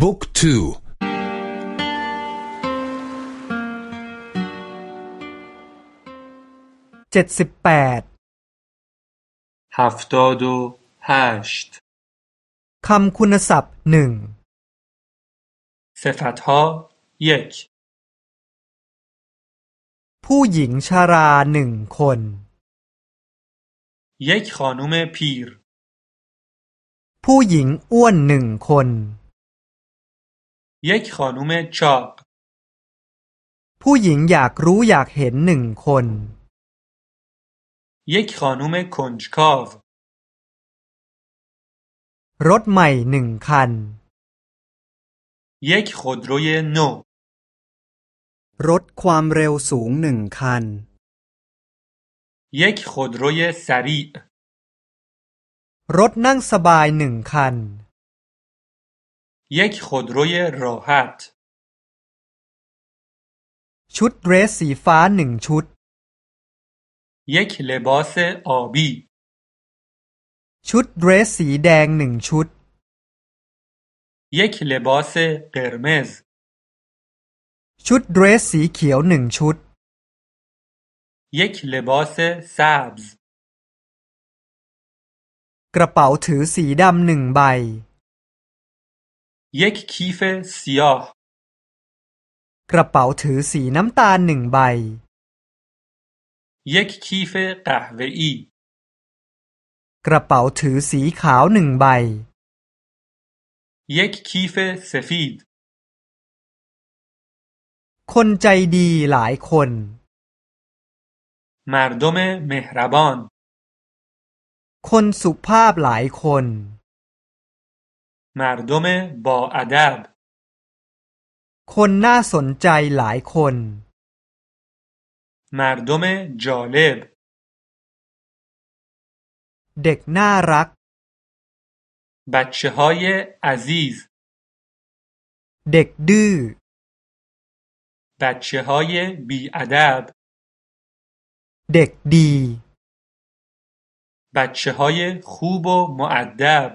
บุ๊กทูเจ็ดสิบแปดฮัฟตอดูฮัชตคำคุณศัพท์หนึ่งเซฟัตฮาเยกผู้หญิงชาราหนึ่งคนเยกขอนุเมพีรผู้หญิงอ้วนหนึ่งคน یک خانم چاق ผู้หญิงอยากรู้อยากเห็นหนึ่งคน یک خانم کنجکاو รถใหม่หนึ่งคัน یک خودروی نو รถความเร็วสูงหนึ่งคัน یک خودروی سریع รถนั่งสบายหนึ่งคัน یک خودروی راحت ชุดเดรสสีฟ้าหนึ่งชุด یک لباس آبی ชุดเดรสสีแดงหนึ่งชุด یک لباس قرمز ชุดเดรสสีเขียวหนึ่งชุด یک لباس سبز กระเป๋าถือสีดำหนึ่งใบ یک کیف سیاه กระเป๋าถือสีน้ำตาลหนึ่งใบ یک کیف قهوه‌ای กระเป๋าถือสีขาวหนึ่งใบ یک کیف سفید คนใจดีหลายคน مردم مهربان คนสุภาพหลายคน مردم با ادب คนน่าสนใจหลายคน مردم جالب เด็กน่ารัก بچه های عزیز เด็กดื้อ بچه های بی ادب เด็กดี بچه های خوب و معدب